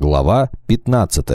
Глава 15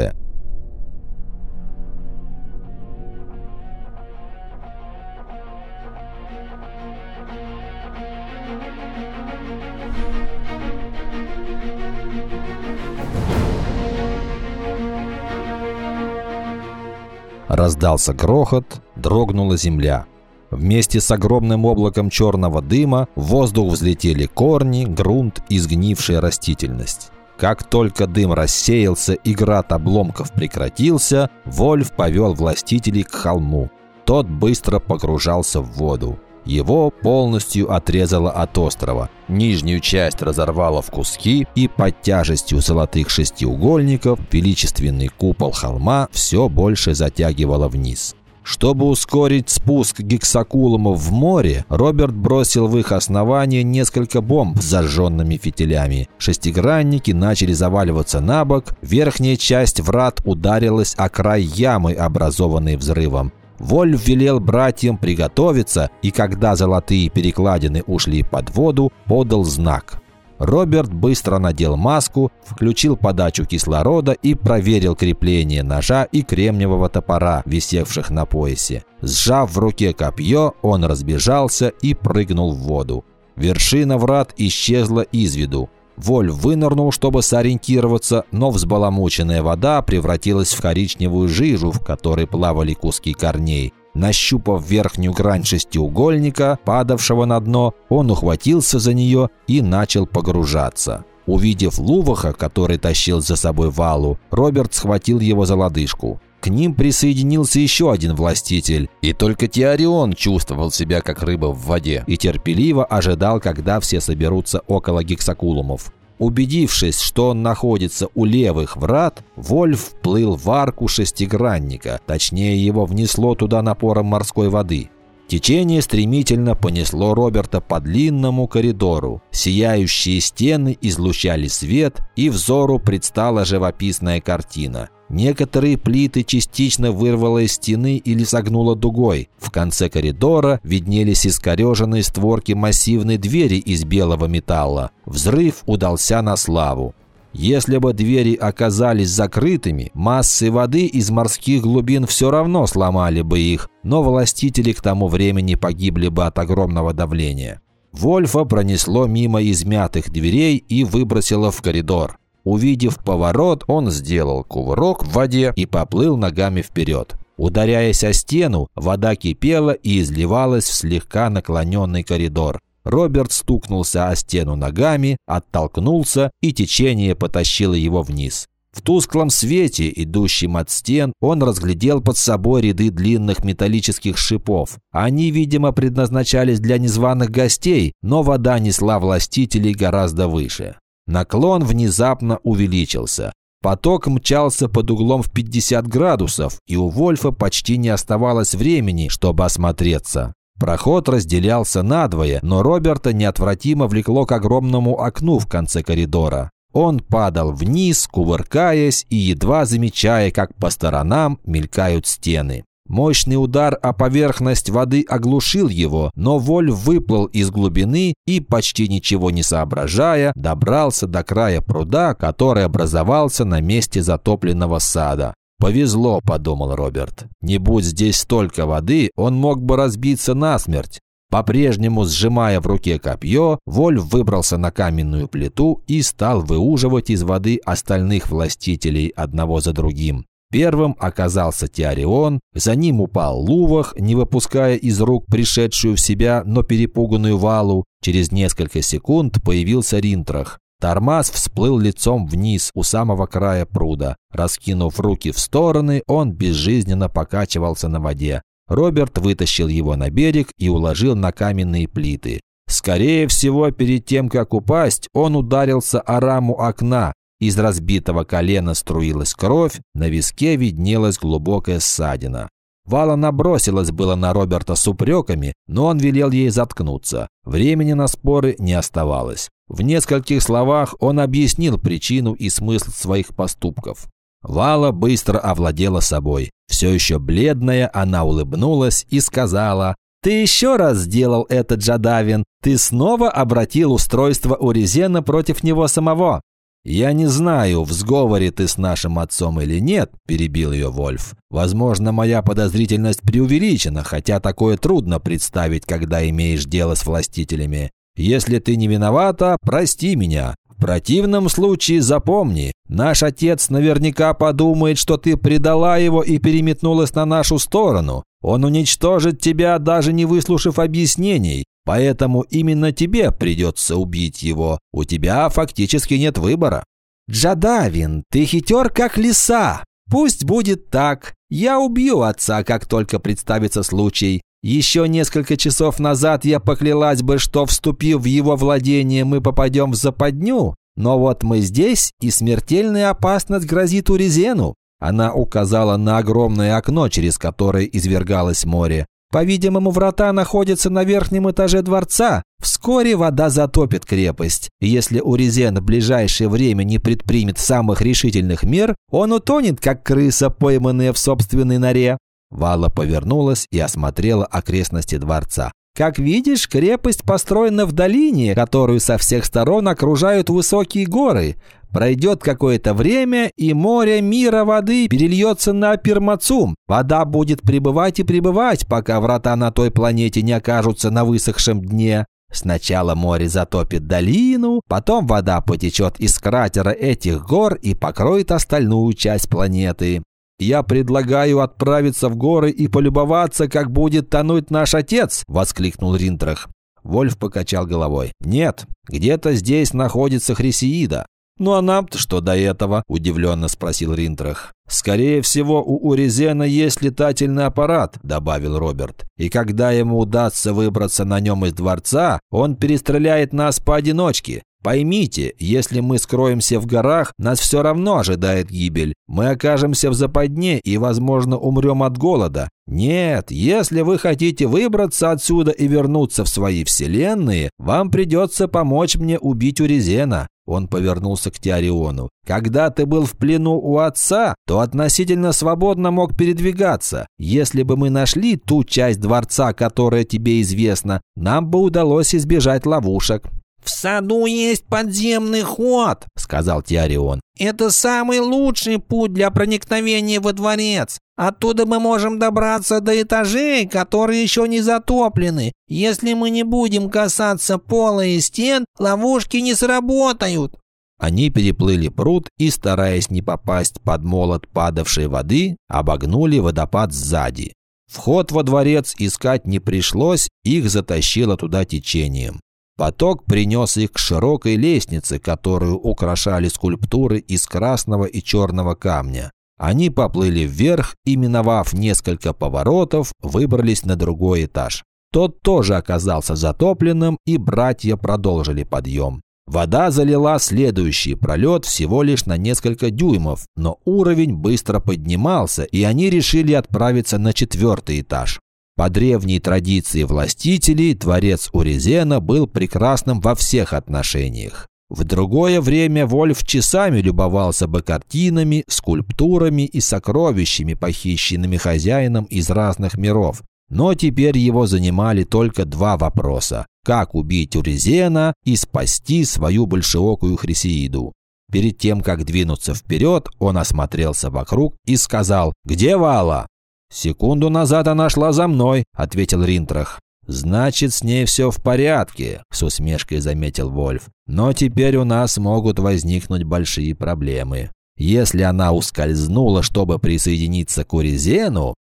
Раздался грохот, дрогнула земля. Вместе с огромным облаком черного дыма в воздух взлетели корни, грунт и сгнившая растительность. Как только дым рассеялся и град обломков прекратился, Вольф повел властителей к холму. Тот быстро погружался в воду. Его полностью отрезало от острова. Нижнюю часть разорвало в куски, и под тяжестью золотых шестиугольников величественный купол холма все больше затягивало вниз. Чтобы ускорить спуск гексакулумов в море, Роберт бросил в их основание несколько бомб с зажженными фитилями. Шестигранники начали заваливаться на бок, верхняя часть врат ударилась о край ямы, образованной взрывом. Вольф велел братьям приготовиться, и когда золотые перекладины ушли под воду, подал знак. Роберт быстро надел маску, включил подачу кислорода и проверил крепление ножа и кремниевого топора, висевших на поясе. Сжав в руке копье, он разбежался и прыгнул в воду. Вершина врат исчезла из виду. Воль вынырнул, чтобы сориентироваться, но взбаламученная вода превратилась в коричневую жижу, в которой плавали куски корней. Нащупав верхнюю грань шестиугольника, падавшего на дно, он ухватился за нее и начал погружаться. Увидев Луваха, который тащил за собой валу, Роберт схватил его за лодыжку. К ним присоединился еще один властитель, и только Теорион чувствовал себя как рыба в воде и терпеливо ожидал, когда все соберутся около гексакулумов. Убедившись, что он находится у левых врат, Вольф вплыл в арку шестигранника, точнее его внесло туда напором морской воды. Течение стремительно понесло Роберта по длинному коридору. Сияющие стены излучали свет, и взору предстала живописная картина. Некоторые плиты частично вырвало из стены или согнуло дугой. В конце коридора виднелись искореженные створки массивной двери из белого металла. Взрыв удался на славу. Если бы двери оказались закрытыми, массы воды из морских глубин все равно сломали бы их, но властители к тому времени погибли бы от огромного давления. Вольфа пронесло мимо измятых дверей и выбросило в коридор. Увидев поворот, он сделал кувырок в воде и поплыл ногами вперед. Ударяясь о стену, вода кипела и изливалась в слегка наклоненный коридор. Роберт стукнулся о стену ногами, оттолкнулся, и течение потащило его вниз. В тусклом свете, идущем от стен, он разглядел под собой ряды длинных металлических шипов. Они, видимо, предназначались для незваных гостей, но вода несла властителей гораздо выше. Наклон внезапно увеличился. Поток мчался под углом в 50 градусов, и у Вольфа почти не оставалось времени, чтобы осмотреться. Проход разделялся надвое, но Роберта неотвратимо влекло к огромному окну в конце коридора. Он падал вниз, кувыркаясь и едва замечая, как по сторонам мелькают стены. Мощный удар о поверхность воды оглушил его, но Воль выплыл из глубины и, почти ничего не соображая, добрался до края пруда, который образовался на месте затопленного сада. «Повезло», – подумал Роберт. «Не будь здесь столько воды, он мог бы разбиться насмерть». По-прежнему сжимая в руке копье, Вольф выбрался на каменную плиту и стал выуживать из воды остальных властителей одного за другим. Первым оказался Теорион, за ним упал Лувах, не выпуская из рук пришедшую в себя, но перепуганную валу. Через несколько секунд появился Ринтрах. Тормаз всплыл лицом вниз у самого края пруда. Раскинув руки в стороны, он безжизненно покачивался на воде. Роберт вытащил его на берег и уложил на каменные плиты. Скорее всего, перед тем, как упасть, он ударился о раму окна. Из разбитого колена струилась кровь, на виске виднелась глубокая ссадина. Вала набросилась было на Роберта с упреками, но он велел ей заткнуться. Времени на споры не оставалось. В нескольких словах он объяснил причину и смысл своих поступков. Вала быстро овладела собой. Все еще бледная, она улыбнулась и сказала, «Ты еще раз сделал это, Джадавин. Ты снова обратил устройство Урезена против него самого. «Я не знаю, в сговоре ты с нашим отцом или нет», – перебил ее Вольф. «Возможно, моя подозрительность преувеличена, хотя такое трудно представить, когда имеешь дело с властителями. Если ты не виновата, прости меня. В противном случае запомни, наш отец наверняка подумает, что ты предала его и переметнулась на нашу сторону. Он уничтожит тебя, даже не выслушав объяснений. Поэтому именно тебе придется убить его. У тебя фактически нет выбора. Джадавин, ты хитер как лиса. Пусть будет так. Я убью отца, как только представится случай. Еще несколько часов назад я поклялась бы, что, вступив в его владение, мы попадем в западню. Но вот мы здесь, и смертельная опасность грозит Урезену. Она указала на огромное окно, через которое извергалось море. По-видимому, врата находятся на верхнем этаже дворца. Вскоре вода затопит крепость. Если Урезен в ближайшее время не предпримет самых решительных мер, он утонет, как крыса, пойманная в собственной норе». Вала повернулась и осмотрела окрестности дворца. Как видишь, крепость построена в долине, которую со всех сторон окружают высокие горы. Пройдет какое-то время, и море мира воды перельется на Пермацум. Вода будет пребывать и пребывать, пока врата на той планете не окажутся на высохшем дне. Сначала море затопит долину, потом вода потечет из кратера этих гор и покроет остальную часть планеты. «Я предлагаю отправиться в горы и полюбоваться, как будет тонуть наш отец!» – воскликнул Ринтрах. Вольф покачал головой. «Нет, где-то здесь находится Хрисеида. «Ну а нам-то что до этого?» – удивленно спросил Ринтрах. «Скорее всего, у Урезена есть летательный аппарат», – добавил Роберт. «И когда ему удастся выбраться на нем из дворца, он перестреляет нас поодиночке. Поймите, если мы скроемся в горах, нас все равно ожидает гибель. Мы окажемся в западне и, возможно, умрем от голода. Нет, если вы хотите выбраться отсюда и вернуться в свои вселенные, вам придется помочь мне убить Урезена. Он повернулся к Теориону. «Когда ты был в плену у отца, то относительно свободно мог передвигаться. Если бы мы нашли ту часть дворца, которая тебе известна, нам бы удалось избежать ловушек». «В саду есть подземный ход», — сказал Тиарион. «Это самый лучший путь для проникновения во дворец. Оттуда мы можем добраться до этажей, которые еще не затоплены. Если мы не будем касаться пола и стен, ловушки не сработают». Они переплыли пруд и, стараясь не попасть под молот падавшей воды, обогнули водопад сзади. Вход во дворец искать не пришлось, их затащило туда течением. Поток принес их к широкой лестнице, которую украшали скульптуры из красного и черного камня. Они поплыли вверх и, миновав несколько поворотов, выбрались на другой этаж. Тот тоже оказался затопленным, и братья продолжили подъем. Вода залила следующий пролет всего лишь на несколько дюймов, но уровень быстро поднимался, и они решили отправиться на четвертый этаж. По древней традиции властителей, дворец Урезена был прекрасным во всех отношениях. В другое время Вольф часами любовался бы картинами, скульптурами и сокровищами, похищенными хозяином из разных миров. Но теперь его занимали только два вопроса – как убить Урезена и спасти свою большеокую Хрисеиду. Перед тем, как двинуться вперед, он осмотрелся вокруг и сказал «Где Вала?». «Секунду назад она шла за мной», – ответил Ринтрах. «Значит, с ней все в порядке», – с усмешкой заметил Вольф. «Но теперь у нас могут возникнуть большие проблемы. Если она ускользнула, чтобы присоединиться к Урезену,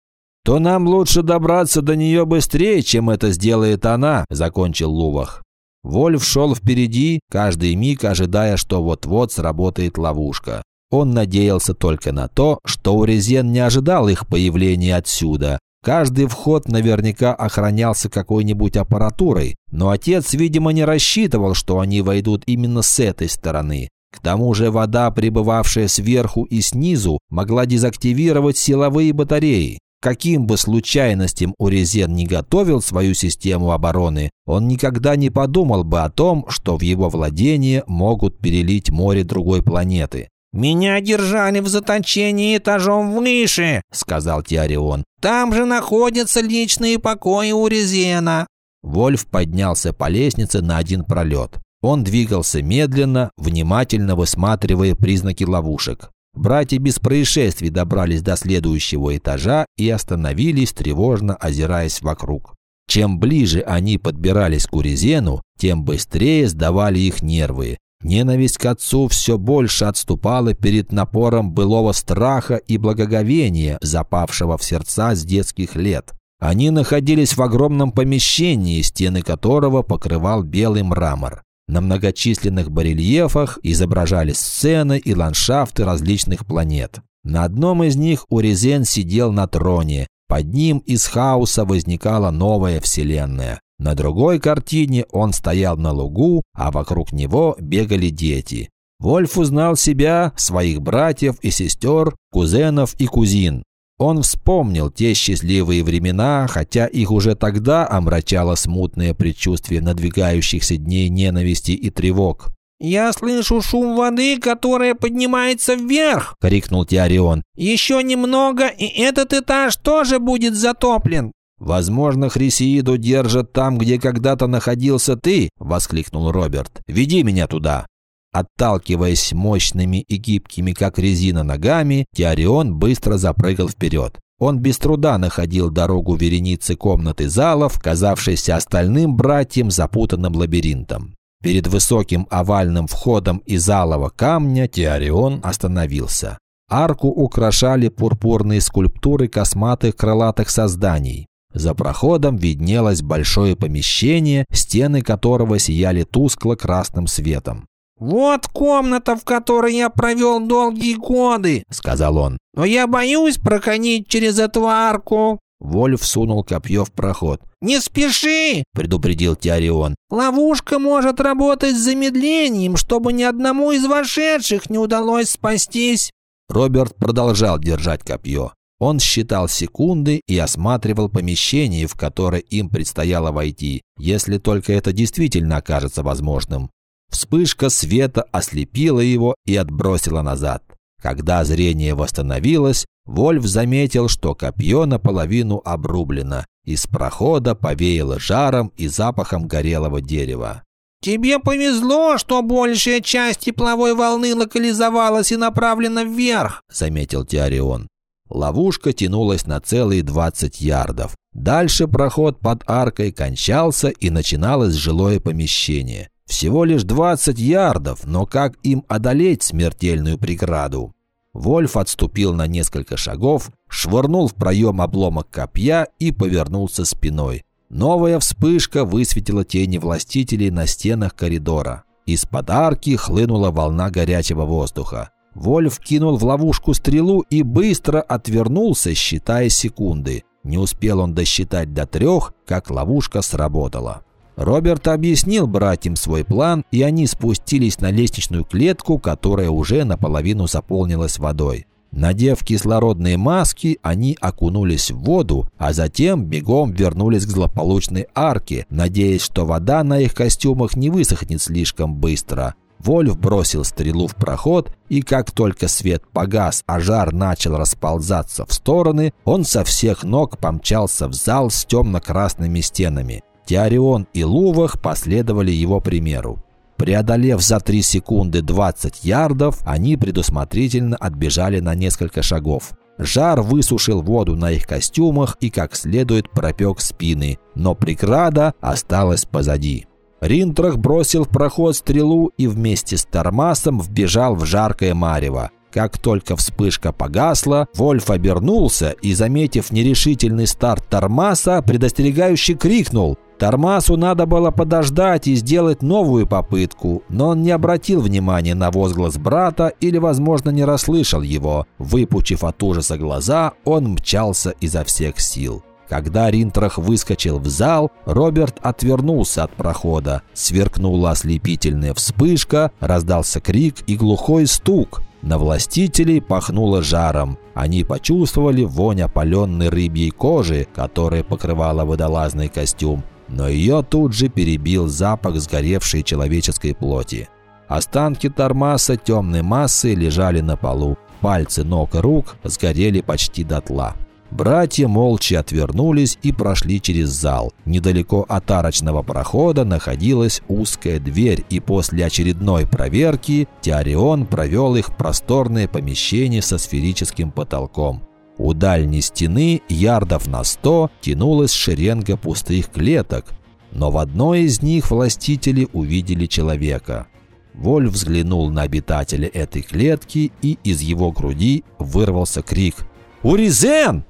то нам лучше добраться до нее быстрее, чем это сделает она», – закончил Лувах. Вольф шел впереди, каждый миг ожидая, что вот-вот сработает ловушка. Он надеялся только на то, что Урезен не ожидал их появления отсюда. Каждый вход наверняка охранялся какой-нибудь аппаратурой, но отец, видимо, не рассчитывал, что они войдут именно с этой стороны. К тому же вода, прибывавшая сверху и снизу, могла дезактивировать силовые батареи. Каким бы случайностям Урезен не готовил свою систему обороны, он никогда не подумал бы о том, что в его владение могут перелить море другой планеты. «Меня держали в заточении этажом выше», — сказал Тиарион. «Там же находятся личные покои у Резена». Вольф поднялся по лестнице на один пролет. Он двигался медленно, внимательно высматривая признаки ловушек. Братья без происшествий добрались до следующего этажа и остановились, тревожно озираясь вокруг. Чем ближе они подбирались к Урезену, тем быстрее сдавали их нервы. Ненависть к отцу все больше отступала перед напором былого страха и благоговения, запавшего в сердца с детских лет. Они находились в огромном помещении, стены которого покрывал белый мрамор. На многочисленных барельефах изображались сцены и ландшафты различных планет. На одном из них Урезен сидел на троне. Под ним из хаоса возникала новая вселенная. На другой картине он стоял на лугу, а вокруг него бегали дети. Вольф узнал себя, своих братьев и сестер, кузенов и кузин. Он вспомнил те счастливые времена, хотя их уже тогда омрачало смутное предчувствие надвигающихся дней ненависти и тревог. «Я слышу шум воды, которая поднимается вверх!» — крикнул Теорион. «Еще немного, и этот этаж тоже будет затоплен!» «Возможно, Хрисеиду держат там, где когда-то находился ты!» – воскликнул Роберт. «Веди меня туда!» Отталкиваясь мощными и гибкими, как резина, ногами, Теорион быстро запрыгал вперед. Он без труда находил дорогу вереницы комнаты залов, казавшейся остальным братьям запутанным лабиринтом. Перед высоким овальным входом из алого камня Теорион остановился. Арку украшали пурпурные скульптуры косматых крылатых созданий. За проходом виднелось большое помещение, стены которого сияли тускло-красным светом. «Вот комната, в которой я провел долгие годы», — сказал он. «Но я боюсь проконить через эту арку». Вольф сунул копье в проход. «Не спеши!» – предупредил Теорион. «Ловушка может работать с замедлением, чтобы ни одному из вошедших не удалось спастись». Роберт продолжал держать копье. Он считал секунды и осматривал помещение, в которое им предстояло войти, если только это действительно окажется возможным. Вспышка света ослепила его и отбросила назад. Когда зрение восстановилось, Вольф заметил, что копье наполовину обрублено. Из прохода повеяло жаром и запахом горелого дерева. «Тебе повезло, что большая часть тепловой волны локализовалась и направлена вверх», — заметил Теорион. Ловушка тянулась на целые 20 ярдов. Дальше проход под аркой кончался и начиналось жилое помещение. Всего лишь 20 ярдов, но как им одолеть смертельную преграду? Вольф отступил на несколько шагов, швырнул в проем обломок копья и повернулся спиной. Новая вспышка высветила тени властителей на стенах коридора. Из-под арки хлынула волна горячего воздуха. Вольф кинул в ловушку стрелу и быстро отвернулся, считая секунды. Не успел он досчитать до трех, как ловушка сработала. Роберт объяснил братьям свой план, и они спустились на лестничную клетку, которая уже наполовину заполнилась водой. Надев кислородные маски, они окунулись в воду, а затем бегом вернулись к злополучной арке, надеясь, что вода на их костюмах не высохнет слишком быстро. Вольф бросил стрелу в проход, и как только свет погас, а жар начал расползаться в стороны, он со всех ног помчался в зал с темно-красными стенами. Теорион и Лувах последовали его примеру. Преодолев за 3 секунды 20 ярдов, они предусмотрительно отбежали на несколько шагов. Жар высушил воду на их костюмах и как следует пропек спины, но преграда осталась позади. Ринтрах бросил в проход стрелу и вместе с Тормасом вбежал в жаркое марево. Как только вспышка погасла, Вольф обернулся и, заметив нерешительный старт Тормаса, предостерегающе крикнул Тормасу надо было подождать и сделать новую попытку, но он не обратил внимания на возглас брата или, возможно, не расслышал его. Выпучив от ужаса глаза, он мчался изо всех сил. Когда Ринтрах выскочил в зал, Роберт отвернулся от прохода. Сверкнула ослепительная вспышка, раздался крик и глухой стук. На властителей пахнуло жаром. Они почувствовали вонь опаленной рыбьей кожи, которая покрывала водолазный костюм, но ее тут же перебил запах сгоревшей человеческой плоти. Останки Тормаса темной массы лежали на полу. Пальцы ног и рук сгорели почти дотла. Братья молча отвернулись и прошли через зал. Недалеко от арочного прохода находилась узкая дверь, и после очередной проверки Теорион провел их в просторное помещение со сферическим потолком. У дальней стены, ярдов на сто, тянулась шеренга пустых клеток, но в одной из них властители увидели человека. Воль взглянул на обитателя этой клетки, и из его груди вырвался крик. «Уризен!»